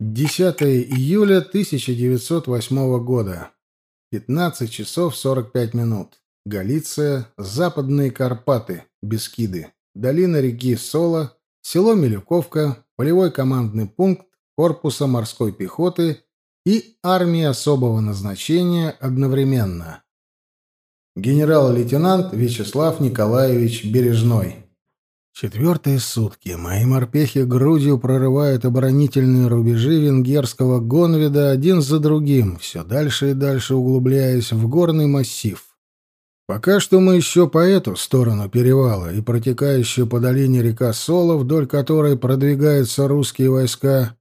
10 июля 1908 года. 15 часов 45 минут. Галиция, Западные Карпаты, Бескиды, долина реки Сола, село Милюковка, полевой командный пункт корпуса морской пехоты и армии особого назначения одновременно. Генерал-лейтенант Вячеслав Николаевич Бережной. Четвертые сутки мои морпехи грудью прорывают оборонительные рубежи венгерского Гонведа один за другим, все дальше и дальше углубляясь в горный массив. Пока что мы еще по эту сторону перевала и протекающую по долине река Сола, вдоль которой продвигаются русские войска,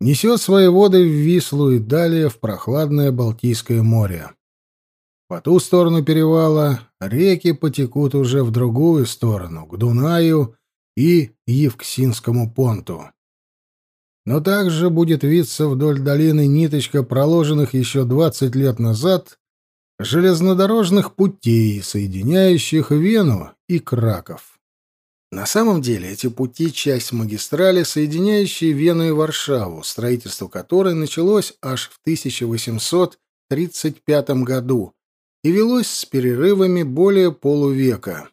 несет свои воды в Вислу и далее в прохладное Балтийское море. По ту сторону перевала реки потекут уже в другую сторону, к Дунаю и Евксинскому понту. Но также будет виться вдоль долины ниточка проложенных еще 20 лет назад железнодорожных путей, соединяющих Вену и Краков. На самом деле эти пути — часть магистрали, соединяющей Вену и Варшаву, строительство которой началось аж в 1835 году и велось с перерывами более полувека.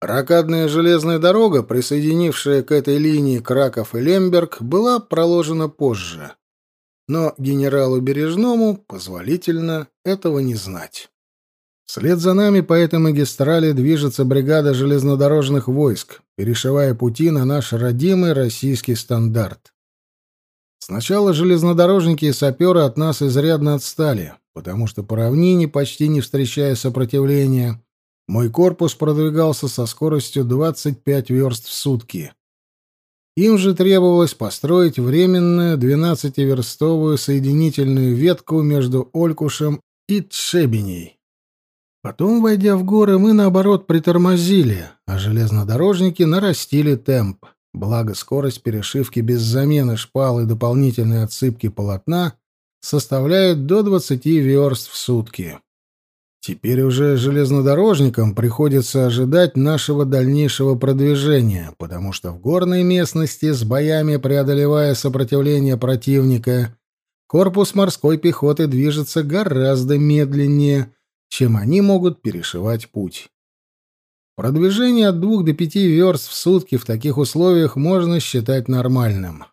Рокадная железная дорога, присоединившая к этой линии Краков и Лемберг, была проложена позже. Но генералу Бережному позволительно этого не знать. Вслед за нами по этой магистрали движется бригада железнодорожных войск, перешивая пути на наш родимый российский стандарт. Сначала железнодорожники и саперы от нас изрядно отстали, потому что по равнине, почти не встречая сопротивления, мой корпус продвигался со скоростью 25 верст в сутки. Им же требовалось построить временную 12-верстовую соединительную ветку между Олькушем и Тшебеней. Потом, войдя в горы, мы, наоборот, притормозили, а железнодорожники нарастили темп. Благо, скорость перешивки без замены шпал и дополнительной отсыпки полотна составляет до 20 верст в сутки. Теперь уже железнодорожникам приходится ожидать нашего дальнейшего продвижения, потому что в горной местности, с боями преодолевая сопротивление противника, корпус морской пехоты движется гораздо медленнее, чем они могут перешивать путь. Продвижение от двух до пяти верст в сутки в таких условиях можно считать нормальным.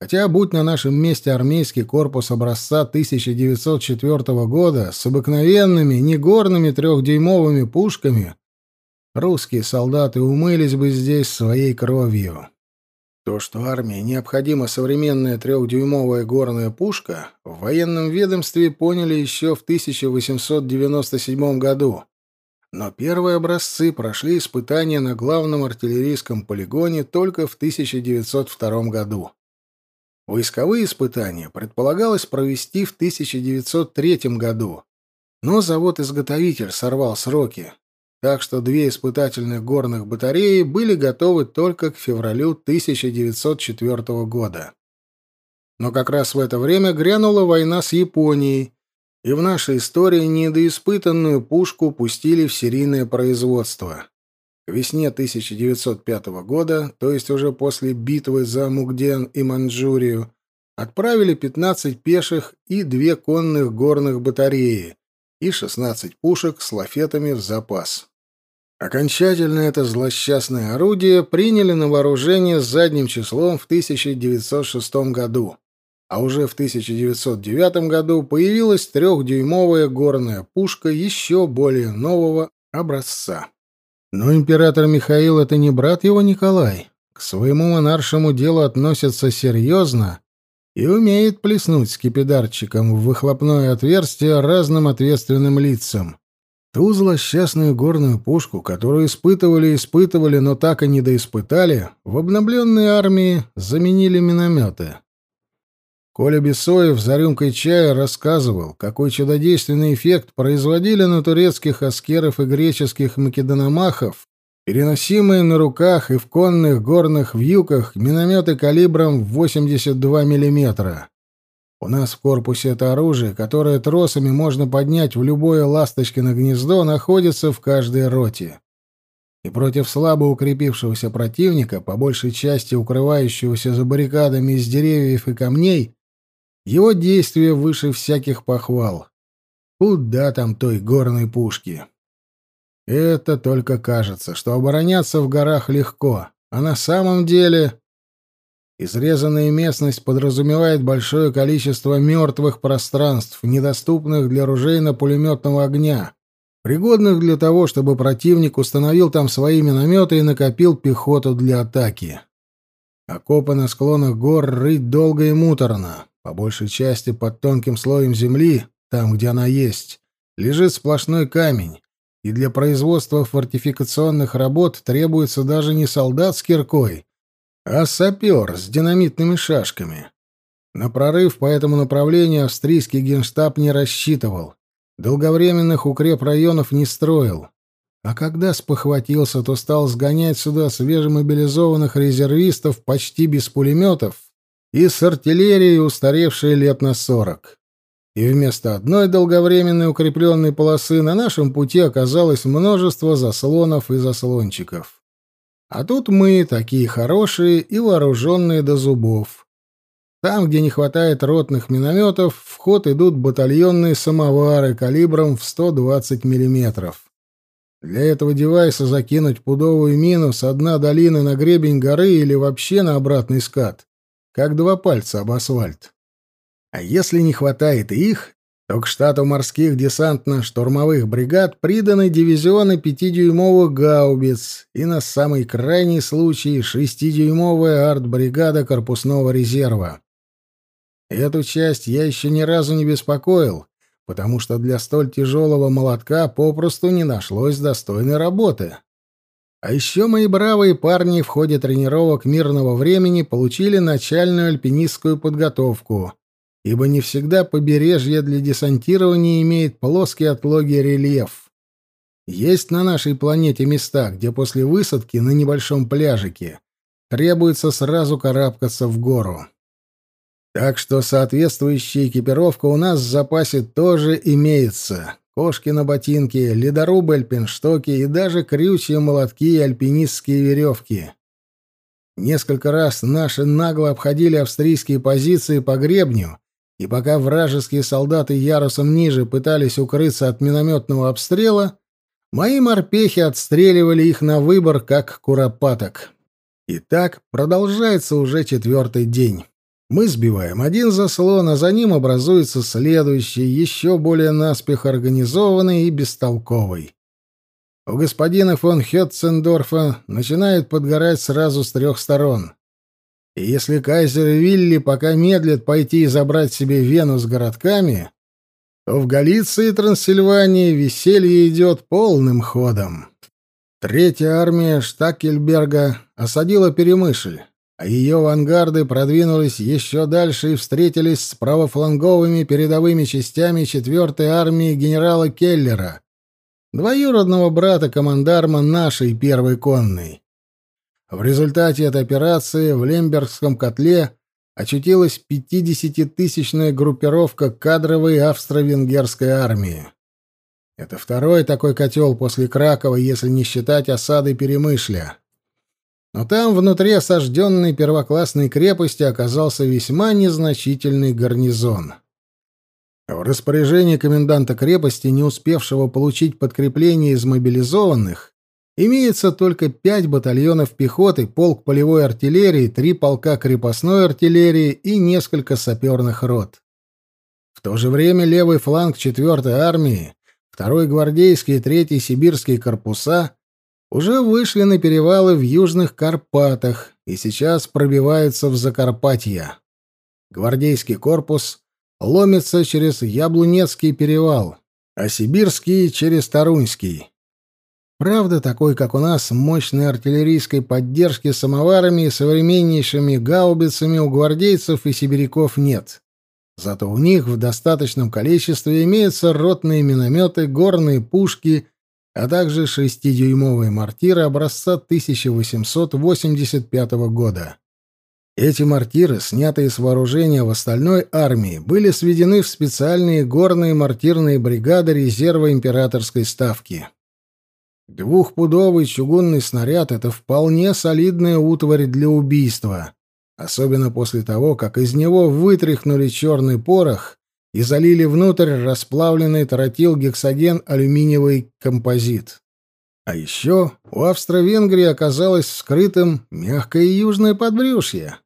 Хотя, будь на нашем месте армейский корпус образца 1904 года с обыкновенными, негорными трехдюймовыми пушками, русские солдаты умылись бы здесь своей кровью. То, что армии необходима современная трехдюймовая горная пушка, в военном ведомстве поняли еще в 1897 году. Но первые образцы прошли испытания на главном артиллерийском полигоне только в 1902 году. Войсковые испытания предполагалось провести в 1903 году, но завод-изготовитель сорвал сроки, так что две испытательных горных батареи были готовы только к февралю 1904 года. Но как раз в это время грянула война с Японией, и в нашей истории недоиспытанную пушку пустили в серийное производство. Весне 1905 года, то есть уже после битвы за Мугден и Манчжурию, отправили 15 пеших и две конных горных батареи и 16 пушек с лафетами в запас. Окончательно это злосчастное орудие приняли на вооружение с задним числом в 1906 году, а уже в 1909 году появилась трехдюймовая горная пушка еще более нового образца. Но император Михаил — это не брат его Николай. К своему монаршему делу относится серьезно и умеет плеснуть скипидарчиком в выхлопное отверстие разным ответственным лицам. Ту злосчастную горную пушку, которую испытывали и испытывали, но так и не доиспытали, в обновленной армии заменили минометы. Коля Бесоев за рюмкой чая рассказывал, какой чудодейственный эффект производили на турецких аскеров и греческих македономахов, переносимые на руках и в конных горных вьюках минометы калибром в 82 мм. У нас в корпусе это оружие, которое тросами можно поднять в любое ласточкино гнездо, находится в каждой роте. и против слабо укрепившегося противника, по большей части укрывающегося за баррикадами из деревьев и камней, его действия выше всяких похвал. Куда там той горной пушки? Это только кажется, что обороняться в горах легко, а на самом деле... Изрезанная местность подразумевает большое количество мертвых пространств, недоступных для ружейно-пулеметного огня, пригодных для того, чтобы противник установил там свои минометы и накопил пехоту для атаки. Окопы на склонах гор рыть долго и муторно, по большей части под тонким слоем земли, там, где она есть, лежит сплошной камень, и для производства фортификационных работ требуется даже не солдат с киркой, а сапер с динамитными шашками. На прорыв по этому направлению австрийский генштаб не рассчитывал, долговременных укрепрайонов не строил. А когда спохватился, то стал сгонять сюда свежемобилизованных резервистов почти без пулеметов и с артиллерией, устаревшей лет на сорок и вместо одной долговременной укрепленной полосы на нашем пути оказалось множество заслонов и заслончиков. А тут мы, такие хорошие и вооруженные до зубов. Там, где не хватает ротных минометов, в ход идут батальонные самовары калибром в 120 миллиметров. Для этого девайса закинуть пудовую мину с дна долины на гребень горы или вообще на обратный скат, как два пальца об асфальт. А если не хватает их, то к штату морских десантно-штурмовых бригад приданы дивизионы пятидюймовых гаубиц и на самый крайний случай шестидюймовая артбригада корпусного резерва. Эту часть я еще ни разу не беспокоил, потому что для столь тяжелого молотка попросту не нашлось достойной работы. А еще мои бравые парни в ходе тренировок мирного времени получили начальную альпинистскую подготовку — ибо не всегда побережье для десантирования имеет плоский отлогий рельеф. Есть на нашей планете места, где после высадки на небольшом пляжике требуется сразу карабкаться в гору. Так что соответствующая экипировка у нас в запасе тоже имеется. Кошки на ботинки, ледорубы, альпинштоки и даже крючья, молотки и альпинистские веревки. Несколько раз наши нагло обходили австрийские позиции по гребню и пока вражеские солдаты ярусом ниже пытались укрыться от минометного обстрела, мои морпехи отстреливали их на выбор, как куропаток. И так продолжается уже четвертый день. Мы сбиваем один заслон, а за ним образуется следующий, еще более наспех организованный и бестолковый. У господина фон Хетцендорфа начинает подгорать сразу с трех сторон. И если кайзер Вилли пока медлит пойти и забрать себе Вену с городками, то в Галиции и Трансильвании веселье идет полным ходом. Третья армия Штакельберга осадила Перемышль, а ее авангарды продвинулись еще дальше и встретились с правофланговыми передовыми частями четвертой армии генерала Келлера, двоюродного брата командарма нашей первой конной. В результате этой операции в Лембергском котле очутилась 50-тысячная группировка кадровой австро-венгерской армии. Это второй такой котел после Кракова, если не считать осады Перемышля. Но там, внутри осажденной первоклассной крепости, оказался весьма незначительный гарнизон. В распоряжении коменданта крепости, не успевшего получить подкрепление из мобилизованных, Имеется только пять батальонов пехоты, полк полевой артиллерии, три полка крепостной артиллерии и несколько саперных рот. В то же время левый фланг 4-й армии, 2-й гвардейский и 3-й сибирские корпуса уже вышли на перевалы в Южных Карпатах и сейчас пробиваются в Закарпатье. Гвардейский корпус ломится через Яблунецкий перевал, а сибирский — через Тарунский. Правда, такой, как у нас, мощной артиллерийской поддержки самоварами и современнейшими гаубицами у гвардейцев и сибиряков нет. Зато у них в достаточном количестве имеются ротные минометы, горные пушки, а также шестидюймовые мортиры образца 1885 года. Эти мортиры, снятые с вооружения в остальной армии, были сведены в специальные горные мортирные бригады резерва императорской ставки. Двухпудовый чугунный снаряд — это вполне солидная утварь для убийства, особенно после того, как из него вытряхнули черный порох и залили внутрь расплавленный тротил-гексоген алюминиевый композит. А еще у Австро-Венгрии оказалось вскрытым мягкое южное подбрюшье.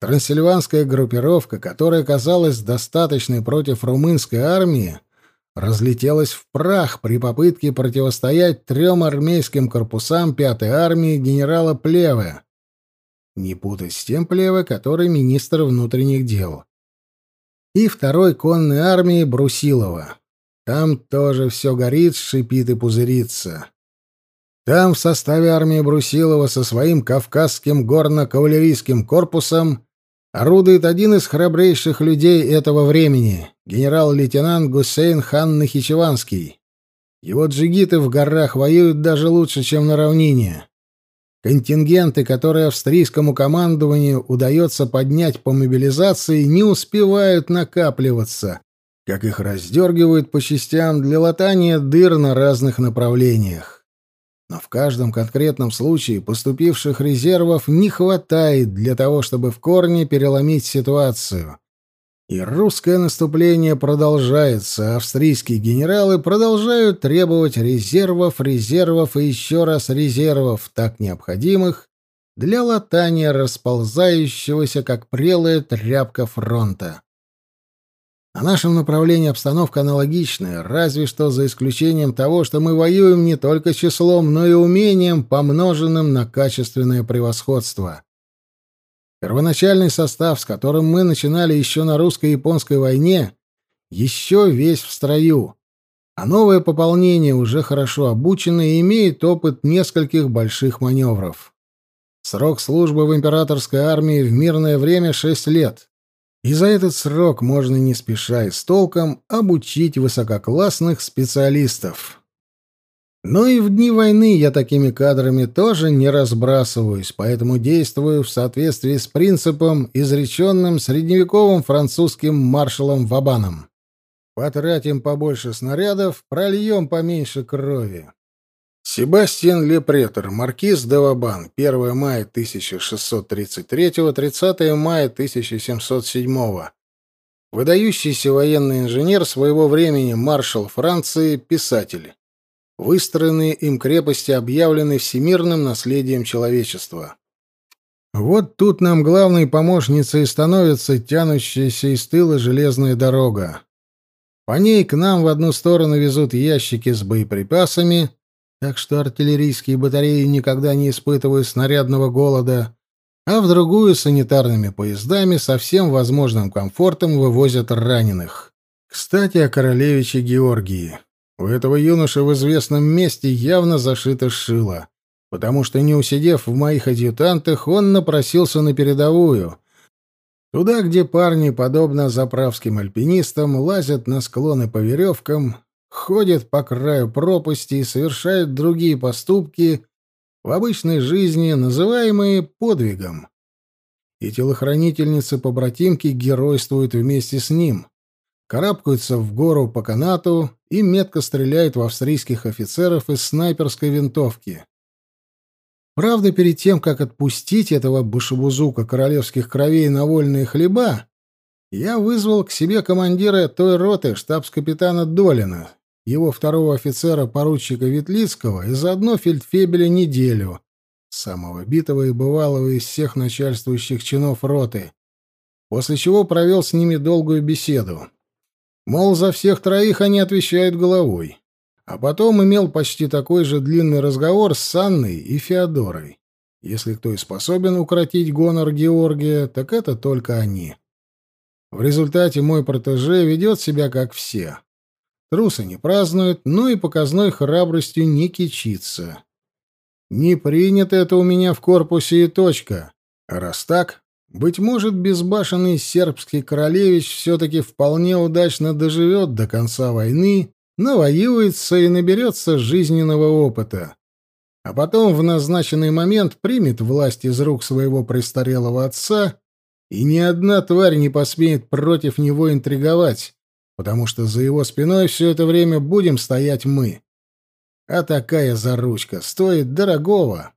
Трансильванская группировка, которая казалась достаточной против румынской армии, разлетелась в прах при попытке противостоять трем армейским корпусам пятой армии генерала Плеве. Не путать с тем Плеве, который министр внутренних дел. И второй конной армии Брусилова. Там тоже все горит, шипит и пузырится. Там в составе армии Брусилова со своим Кавказским горно-кавалерийским корпусом орудует один из храбрейших людей этого времени, генерал-лейтенант Гусейн хан Нахичеванский. Его джигиты в горах воюют даже лучше, чем на равнине. Контингенты, которые австрийскому командованию удается поднять по мобилизации, не успевают накапливаться, как их раздергивают по частям для латания дыр на разных направлениях. Но в каждом конкретном случае поступивших резервов не хватает для того, чтобы в корне переломить ситуацию. И русское наступление продолжается, австрийские генералы продолжают требовать резервов, резервов и еще раз резервов, так необходимых для латания расползающегося, как прелая тряпка фронта. На нашем направлении обстановка аналогичная, разве что за исключением того, что мы воюем не только числом, но и умением, помноженным на качественное превосходство. Первоначальный состав, с которым мы начинали еще на русско-японской войне, еще весь в строю, а новое пополнение уже хорошо обучено и имеет опыт нескольких больших маневров. Срок службы в императорской армии в мирное время — шесть лет. И за этот срок можно не спеша и с толком обучить высококлассных специалистов. Но и в дни войны я такими кадрами тоже не разбрасываюсь, поэтому действую в соответствии с принципом, изреченным средневековым французским маршалом Вабаном. Потратим побольше снарядов, прольем поменьше крови. Себастьян Лепретер, маркиз де Вабан, 1 мая 1633, 30 мая 1707. Выдающийся военный инженер своего времени, маршал Франции, писатель. Выстроенные им крепости объявлены всемирным наследием человечества. Вот тут нам главной помощницей становится тянущаяся из тыла железная дорога. По ней к нам в одну сторону везут ящики с боеприпасами, так что артиллерийские батареи никогда не испытывают снарядного голода, а в другую санитарными поездами со всем возможным комфортом вывозят раненых. Кстати, о королевиче Георгии. У этого юноши в известном месте явно зашито шило, потому что, не усидев в моих адъютантах, он напросился на передовую, туда, где парни, подобно заправским альпинистам, лазят на склоны по веревкам, ходят по краю пропасти и совершают другие поступки в обычной жизни, называемые подвигом. И телохранительницы-побратимки геройствуют вместе с ним, карабкаются в гору по канату и метко стреляют в австрийских офицеров из снайперской винтовки. Правда, перед тем, как отпустить этого башебузука королевских кровей на вольные хлеба, я вызвал к себе командира той роты, штабс-капитана Долина, его второго офицера поручика Ветлицкого и заодно фельдфебеля неделю, самого битого и бывалого из всех начальствующих чинов роты, после чего провел с ними долгую беседу. Мол, за всех троих они отвечают головой. А потом имел почти такой же длинный разговор с Анной и Феодорой. Если кто и способен укротить гонор Георгия, так это только они. В результате мой протеже ведет себя как все. Трусы не празднуют, но и показной храбростью не кичится. Не принято это у меня в корпусе и точка. А раз так, быть может, безбашенный сербский королевич все-таки вполне удачно доживет до конца войны, навоюется и наберется жизненного опыта. А потом в назначенный момент примет власть из рук своего престарелого отца, и ни одна тварь не посмеет против него интриговать, потому что за его спиной все это время будем стоять мы. А такая заручка стоит дорогого.